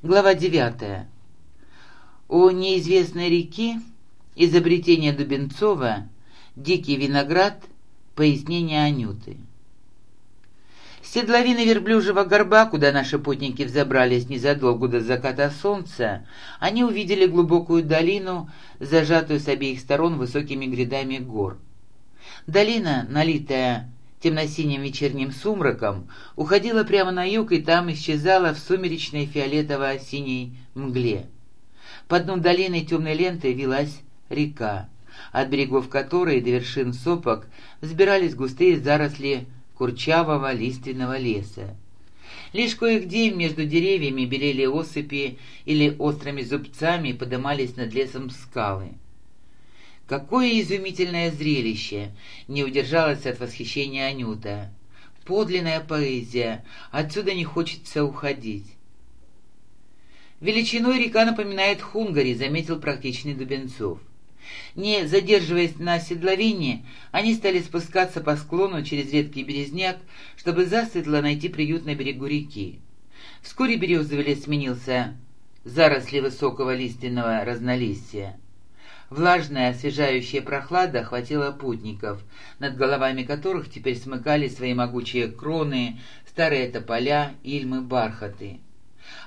Глава 9. У неизвестной реки изобретение Дубенцова «Дикий виноград. Пояснение Анюты». Седловины верблюжьего горба, куда наши путники взобрались незадолго до заката солнца, они увидели глубокую долину, зажатую с обеих сторон высокими грядами гор. Долина, налитая темно-синим вечерним сумраком, уходила прямо на юг и там исчезала в сумеречной фиолетово-синей мгле. По дну долины темной лентой велась река, от берегов которой до вершин сопок взбирались густые заросли курчавого лиственного леса. Лишь кое-где между деревьями белели осыпи или острыми зубцами подымались над лесом скалы. Какое изумительное зрелище! Не удержалась от восхищения Анюта. Подлинная поэзия. Отсюда не хочется уходить. Величиной река напоминает Хунгари, заметил практичный Дубенцов. Не задерживаясь на седловине, они стали спускаться по склону через редкий березняк, чтобы засветло найти приют на берегу реки. Вскоре березовый лес сменился заросли высокого лиственного разнолистия. Влажная, освежающая прохлада охватила путников, над головами которых теперь смыкали свои могучие кроны, старые тополя, ильмы, бархаты.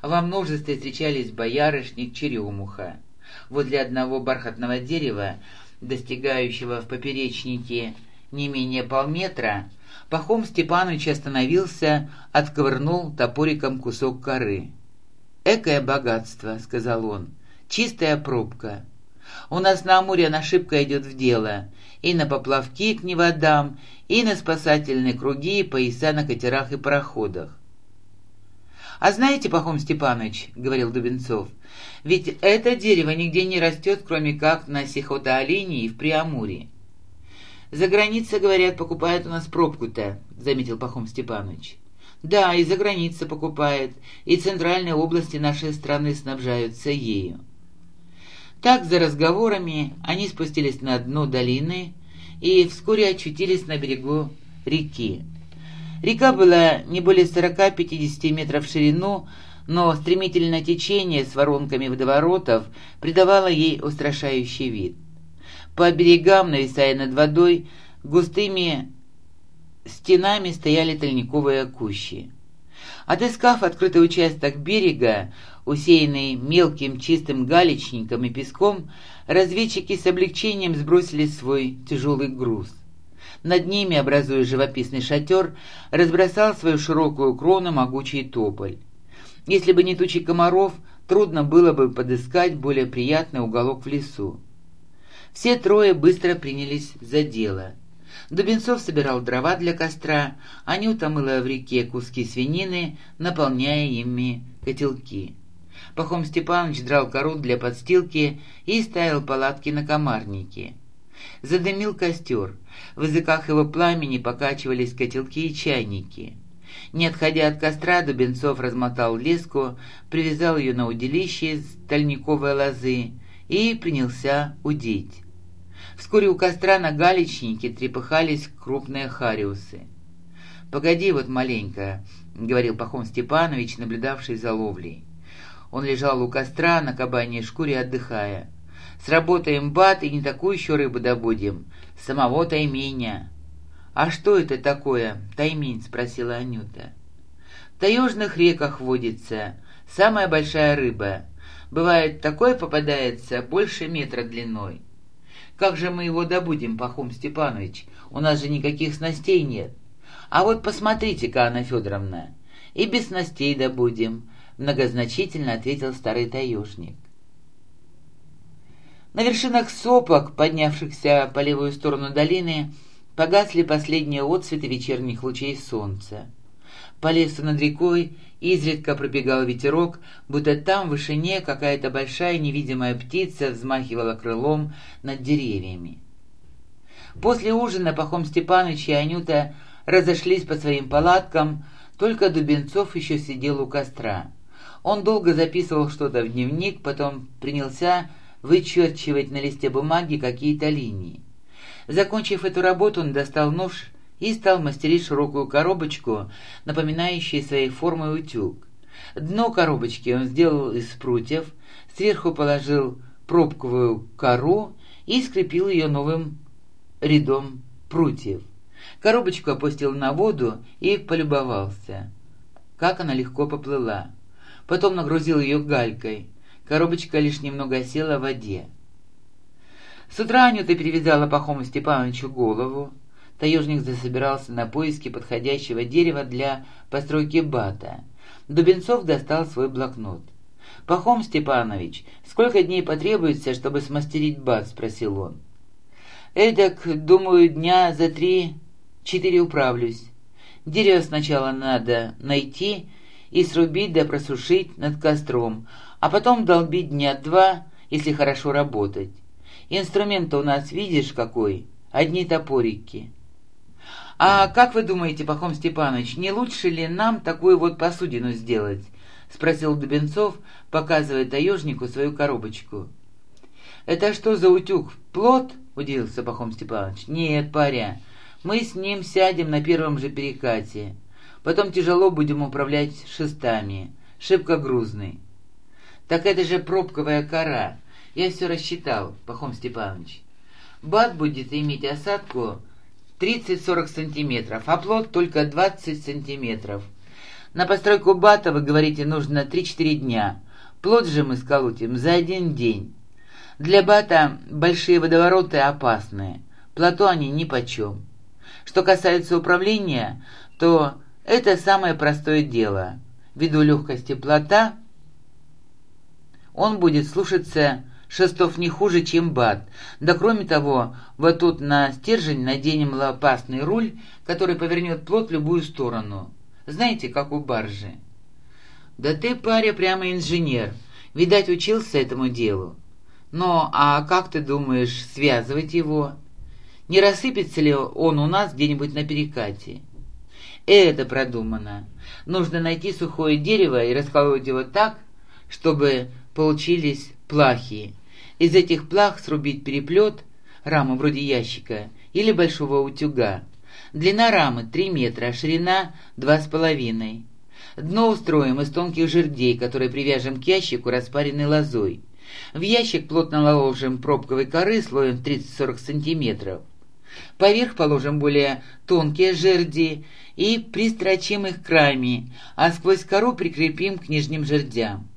Во множестве встречались боярышник, черемуха. Возле одного бархатного дерева, достигающего в поперечнике не менее полметра, Пахом Степанович остановился, отковырнул топориком кусок коры. «Экое богатство», — сказал он, — «чистая пробка». У нас на Амуре она идет в дело. И на поплавки к неводам, и на спасательные круги, и пояса на катерах и пароходах. «А знаете, Пахом Степанович, — говорил Дубенцов, — ведь это дерево нигде не растет, кроме как на Сихота-Алине и в Приамуре». «За границей, говорят, покупают у нас пробку-то», — заметил Пахом Степанович. «Да, и за границей покупает, и центральные области нашей страны снабжаются ею». Так, за разговорами, они спустились на дно долины и вскоре очутились на берегу реки. Река была не более 40-50 метров в ширину, но стремительное течение с воронками водоворотов придавало ей устрашающий вид. По берегам, нависая над водой, густыми стенами стояли тальниковые кущи. Отыскав открытый участок берега, усеянный мелким чистым галечником и песком, разведчики с облегчением сбросили свой тяжелый груз. Над ними, образуя живописный шатер, разбросал свою широкую крону могучий тополь. Если бы не тучи комаров, трудно было бы подыскать более приятный уголок в лесу. Все трое быстро принялись за дело. Дубенцов собирал дрова для костра, Анюта мыла в реке куски свинины, наполняя ими котелки. Пахом Степанович драл кору для подстилки и ставил палатки на комарнике. Задымил костер. В языках его пламени покачивались котелки и чайники. Не отходя от костра, Дубенцов размотал леску, привязал ее на удилище с тальниковой лозы и принялся удить. Вскоре у костра на галечнике трепыхались крупные хариусы. «Погоди вот маленько», — говорил Пахом Степанович, наблюдавший за ловлей. Он лежал у костра на кабаньей шкуре, отдыхая. «Сработаем бат и не такую еще рыбу добудем. Самого тайменя». «А что это такое, таймень?» — спросила Анюта. «В таежных реках водится. Самая большая рыба. Бывает, такое попадается больше метра длиной. Как же мы его добудем, Пахом Степанович? У нас же никаких снастей нет. А вот посмотрите-ка, Анна Федоровна, и без снастей добудем многозначительно ответил старый таежник. На вершинах сопок, поднявшихся по левую сторону долины, погасли последние отцветы вечерних лучей солнца. По лесу над рекой изредка пробегал ветерок, будто там в вышине какая-то большая невидимая птица взмахивала крылом над деревьями. После ужина Пахом Степанович и Анюта разошлись по своим палаткам, только Дубенцов еще сидел у костра. Он долго записывал что-то в дневник, потом принялся вычерчивать на листе бумаги какие-то линии. Закончив эту работу, он достал нож и стал мастерить широкую коробочку, напоминающую своей формой утюг. Дно коробочки он сделал из прутьев, сверху положил пробковую кору и скрепил ее новым рядом прутьев. Коробочку опустил на воду и полюбовался. Как она легко поплыла. Потом нагрузил ее галькой. Коробочка лишь немного осела в воде. С утра Анюта перевязала Пахому Степановичу голову. Таежник засобирался на поиски подходящего дерева для постройки бата. Дубенцов достал свой блокнот. «Пахом Степанович, сколько дней потребуется, чтобы смастерить бат?» — спросил он. «Эдак, думаю, дня за три-четыре управлюсь. Дерево сначала надо найти и срубить да просушить над костром, а потом долбить дня два, если хорошо работать. Инструмент у нас, видишь, какой? Одни топорики». «А как вы думаете, Пахом Степанович, не лучше ли нам такую вот посудину сделать?» — спросил Дубенцов, показывая таежнику свою коробочку. «Это что за утюг? Плод?» — удивился Пахом Степанович. «Нет, паря, мы с ним сядем на первом же перекате. Потом тяжело будем управлять шестами. Шибко грузный». «Так это же пробковая кора. Я все рассчитал, Пахом Степанович. Бат будет иметь осадку 30-40 сантиметров, а плод только 20 сантиметров. На постройку бата, вы говорите, нужно 3-4 дня. Плод же мы сколотим за один день. Для бата большие водовороты опасные. Плоту они нипочем. Что касается управления, то это самое простое дело. Ввиду легкости плота он будет слушаться шестов не хуже, чем бат. Да кроме того, вот тут на стержень наденем лопастный руль, который повернет плот в любую сторону. Знаете, как у баржи. Да ты, паря, прямо инженер. Видать, учился этому делу. Но, а как ты думаешь связывать его? Не рассыпется ли он у нас где-нибудь на перекате? Это продумано. Нужно найти сухое дерево и расколоть его так, чтобы получились плахи. Из этих плах срубить переплет, раму вроде ящика, или большого утюга. Длина рамы 3 метра, ширина 2,5. Дно устроим из тонких жердей, которые привяжем к ящику распаренной лозой. В ящик плотно наложим пробковой коры слоем 30-40 сантиметров. Поверх положим более тонкие жерди и пристрочим их краями, а сквозь кору прикрепим к нижним жердям.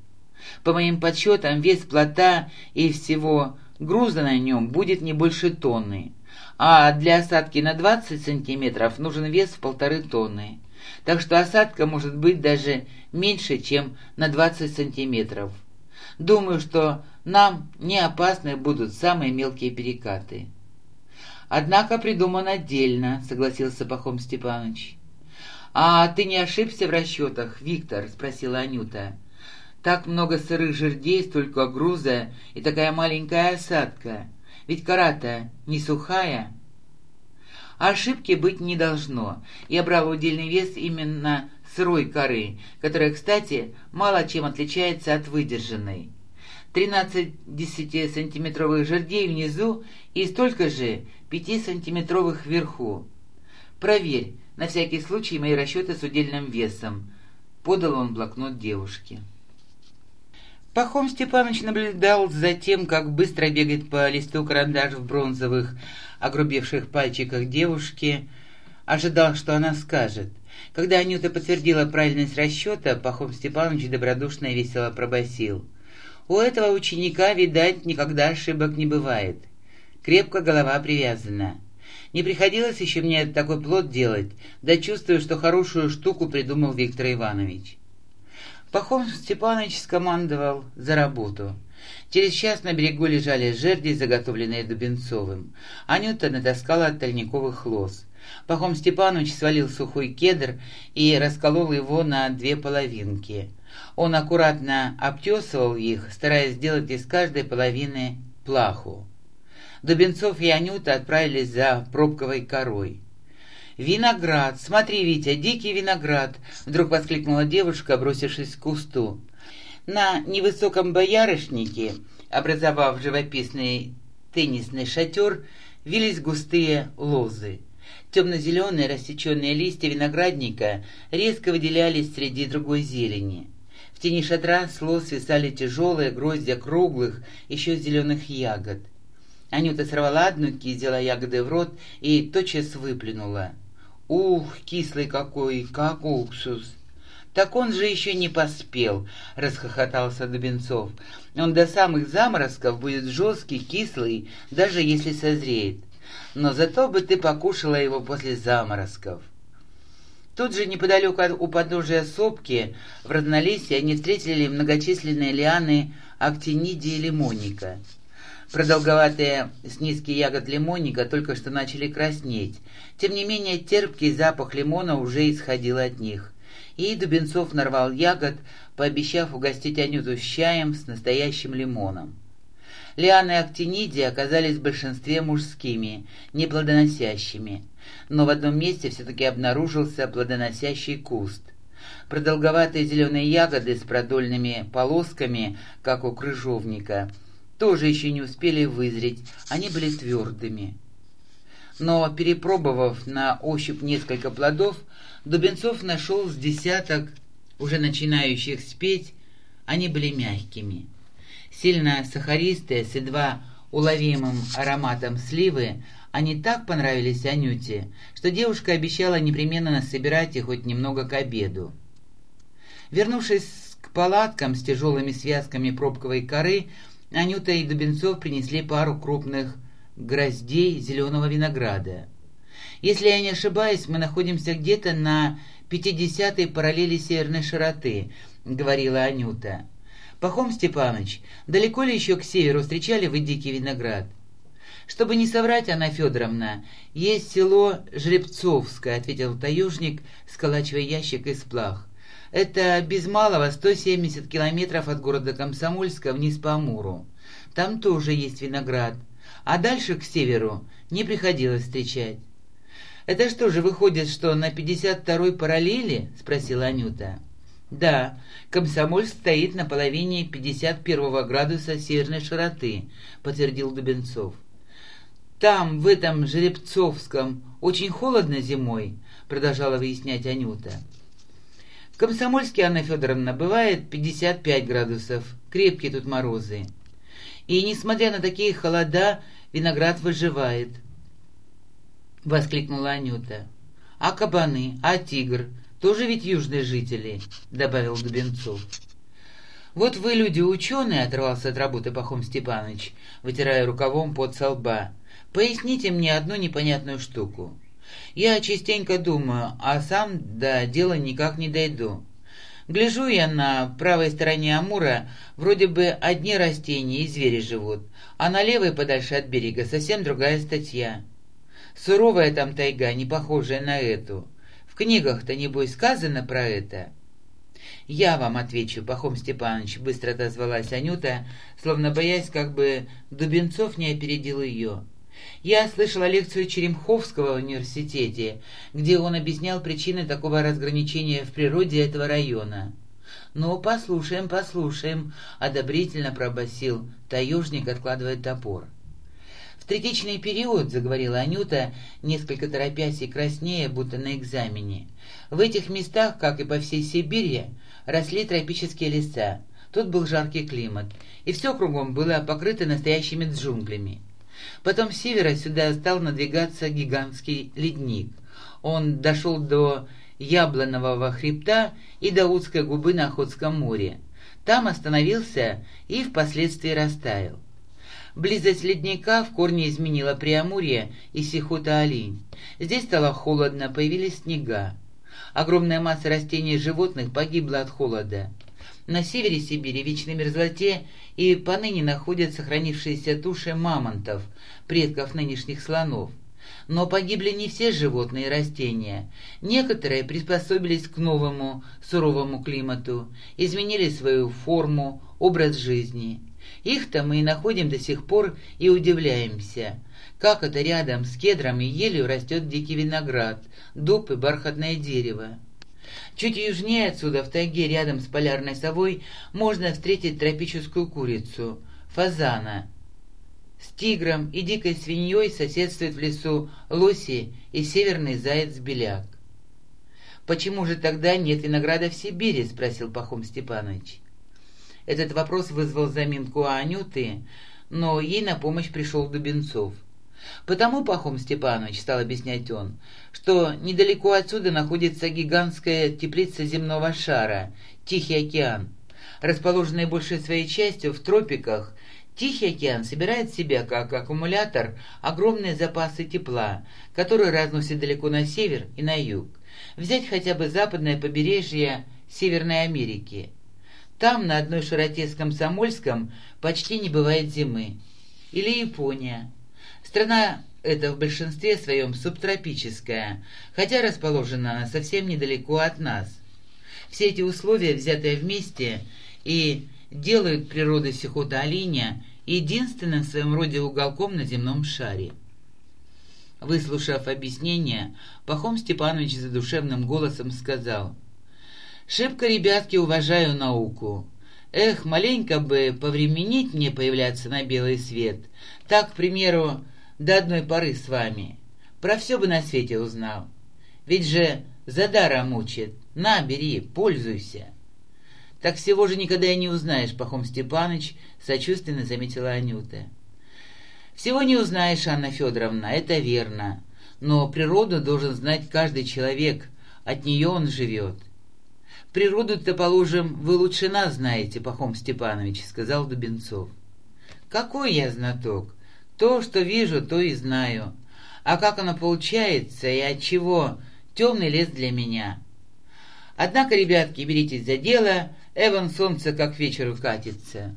По моим подсчетам, вес плота и всего груза на нем будет не больше тонны, а для осадки на 20 сантиметров нужен вес в полторы тонны. Так что осадка может быть даже меньше, чем на 20 сантиметров. Думаю, что нам не опасны будут самые мелкие перекаты. «Однако придуман отдельно», — согласился Пахом Степанович. «А ты не ошибся в расчетах, Виктор?» — спросила Анюта. Так много сырых жердей, столько груза и такая маленькая осадка. Ведь кора-то не сухая. Ошибки быть не должно. Я брал удельный вес именно сырой коры, которая, кстати, мало чем отличается от выдержанной. 13 10-сантиметровых жердей внизу и столько же 5-сантиметровых вверху. Проверь, на всякий случай, мои расчеты с удельным весом. Подал он блокнот девушке. Пахом Степанович наблюдал за тем, как быстро бегает по листу карандаш в бронзовых, огрубевших пальчиках девушки, ожидал, что она скажет. Когда Анюта подтвердила правильность расчета, Пахом Степанович добродушно и весело пробасил. «У этого ученика, видать, никогда ошибок не бывает. Крепко голова привязана. Не приходилось еще мне такой плод делать, да чувствую, что хорошую штуку придумал Виктор Иванович». Пахом Степанович скомандовал за работу. Через час на берегу лежали жерди, заготовленные Дубенцовым. Анюта натаскала от тальниковых лоз. Пахом Степанович свалил сухой кедр и расколол его на две половинки. Он аккуратно обтесывал их, стараясь сделать из каждой половины плаху. Дубенцов и Анюта отправились за пробковой корой. «Виноград! Смотри, Витя, дикий виноград!» — вдруг воскликнула девушка, бросившись к кусту. На невысоком боярышнике, образовав живописный теннисный шатер, вились густые лозы. Темно-зеленые рассеченные листья виноградника резко выделялись среди другой зелени. тени шатра сло свисали тяжелые гроздья круглых, еще зеленых ягод. Анюта сорвала одну кисть, ягоды в рот и тотчас выплюнула. «Ух, кислый какой, как уксус!» «Так он же еще не поспел», — расхохотался Дубенцов. «Он до самых заморозков будет жесткий, кислый, даже если созреет. Но зато бы ты покушала его после заморозков». Тут же неподалеку у подножия сопки в разнолесье они встретили многочисленные лианы актинидии лимонника. Продолговатые снизки ягод лимонника только что начали краснеть. Тем не менее, терпкий запах лимона уже исходил от них и Дубенцов нарвал ягод, пообещав угостить Анюту с чаем с настоящим лимоном. Лианы актинидии оказались в большинстве мужскими, неплодоносящими, но в одном месте все-таки обнаружился плодоносящий куст. Продолговатые зеленые ягоды с продольными полосками, как у крыжовника, тоже еще не успели вызреть, они были твердыми. Но, перепробовав на ощупь несколько плодов, Дубенцов нашел с десяток, уже начинающих спеть, они были мягкими. Сильно сахаристые, с едва уловимым ароматом сливы, они так понравились Анюте, что девушка обещала непременно насобирать их хоть немного к обеду. Вернувшись к палаткам с тяжелыми связками пробковой коры, Анюта и Дубенцов принесли пару крупных гроздей зеленого винограда. Если я не ошибаюсь, мы находимся где-то на 50-й параллели северной широты», — говорила Анюта. «Пахом Степаныч, далеко ли еще к северу встречали вы дикий виноград?» «Чтобы не соврать, Анна Федоровна, есть село Жребцовское», — ответил таежник, сколачивая ящик из плах. «Это без малого 170 километров от города Комсомольска вниз по Амуру. Там тоже есть виноград, а дальше к северу не приходилось встречать». «Это что же, выходит, что на 52-й параллели?» — спросила Анюта. «Да, Комсомольск стоит на половине 51-го градуса северной широты», — подтвердил Дубенцов. «Там, в этом Жеребцовском, очень холодно зимой», — продолжала выяснять Анюта. «В Комсомольске, Анна Федоровна, бывает 55 градусов, крепкие тут морозы. И, несмотря на такие холода, виноград выживает. — воскликнула Анюта. «А кабаны, а тигр, тоже ведь южные жители», — добавил Дубенцов. «Вот вы, люди ученые», — оторвался от работы Пахом Степанович, вытирая рукавом под со лба. «Поясните мне одну непонятную штуку. Я частенько думаю, а сам до дела никак не дойду. Гляжу я на правой стороне Амура, вроде бы одни растения и звери живут, а на левой подальше от берега совсем другая статья». Суровая там тайга, не похожая на эту. В книгах-то, небось, сказано про это?» «Я вам отвечу, Пахом Степанович», — быстро отозвалась Анюта, словно боясь, как бы Дубенцов не опередил ее. «Я слышала лекцию Черемховского в университете, где он объяснял причины такого разграничения в природе этого района». «Ну, послушаем, послушаем», — одобрительно пробасил таежник, откладывая топор. «В третичный период», — заговорила Анюта, несколько торопясь и краснея, будто на экзамене, «в этих местах, как и по всей Сибири, росли тропические леса. Тут был жаркий климат, и все кругом было покрыто настоящими джунглями. Потом с севера сюда стал надвигаться гигантский ледник. Он дошел до Яблонового хребта и до узкой губы на Охотском море. Там остановился и впоследствии растаял. Близость ледника в корне изменила Преамурье и Сихота-Алинь. Здесь стало холодно, появились снега. Огромная масса растений и животных погибла от холода. На севере Сибири, в вечной мерзлоте, и поныне находят сохранившиеся туши мамонтов, предков нынешних слонов. Но погибли не все животные и растения. Некоторые приспособились к новому суровому климату, изменили свою форму, образ жизни – их-то мы и находим до сих пор и удивляемся. Как это рядом с кедром и елью растет дикий виноград, дуб и бархатное дерево. Чуть южнее отсюда, в тайге рядом с полярной совой, можно встретить тропическую курицу, фазана. С тигром и дикой свиньей соседствует в лесу лоси и северный заяц-беляк. «Почему же тогда нет винограда в Сибири?» — спросил Пахом Степанович. Этот вопрос вызвал заминку Анюты, но ей на помощь пришел Дубенцов. Потому, Пахом Степанович, стал объяснять он, что недалеко отсюда находится гигантская теплица земного шара, Тихий океан. Расположенная большей своей частью в тропиках, Тихий океан собирает в себя, как аккумулятор, огромные запасы тепла, которые разносят далеко на север и на юг. Взять хотя бы западное побережье Северной Америки. Там, на одной широте с Комсомольском, почти не бывает зимы. Или Япония. Страна эта в большинстве своем субтропическая, хотя расположена она совсем недалеко от нас. Все эти условия, взятые вместе, и делают природу Сихота-Алиня единственным в своем роде уголком на земном шаре. Выслушав объяснение, Пахом Степанович задушевным голосом сказал, «Шибко, ребятки, уважаю науку. Эх, маленько бы повременить мне появляться на белый свет. Так, к примеру, до одной поры с вами. Про все бы на свете узнал. Ведь же за даром учит. На, бери, пользуйся». «Так всего же никогда и не узнаешь, Пахом Степаныч», — сочувственно заметила Анюта. «Всего не узнаешь, Анна Федоровна, это верно. Но природу должен знать каждый человек, от нее он живет». «Природу-то, положим, вы лучше нас знаете, Пахом Степанович», — сказал Дубенцов. «Какой я знаток? То, что вижу, то и знаю. А как оно получается и от чего? Темный лес для меня». Однако, ребятки, беритесь за дело, Эван солнце как вечеру катится.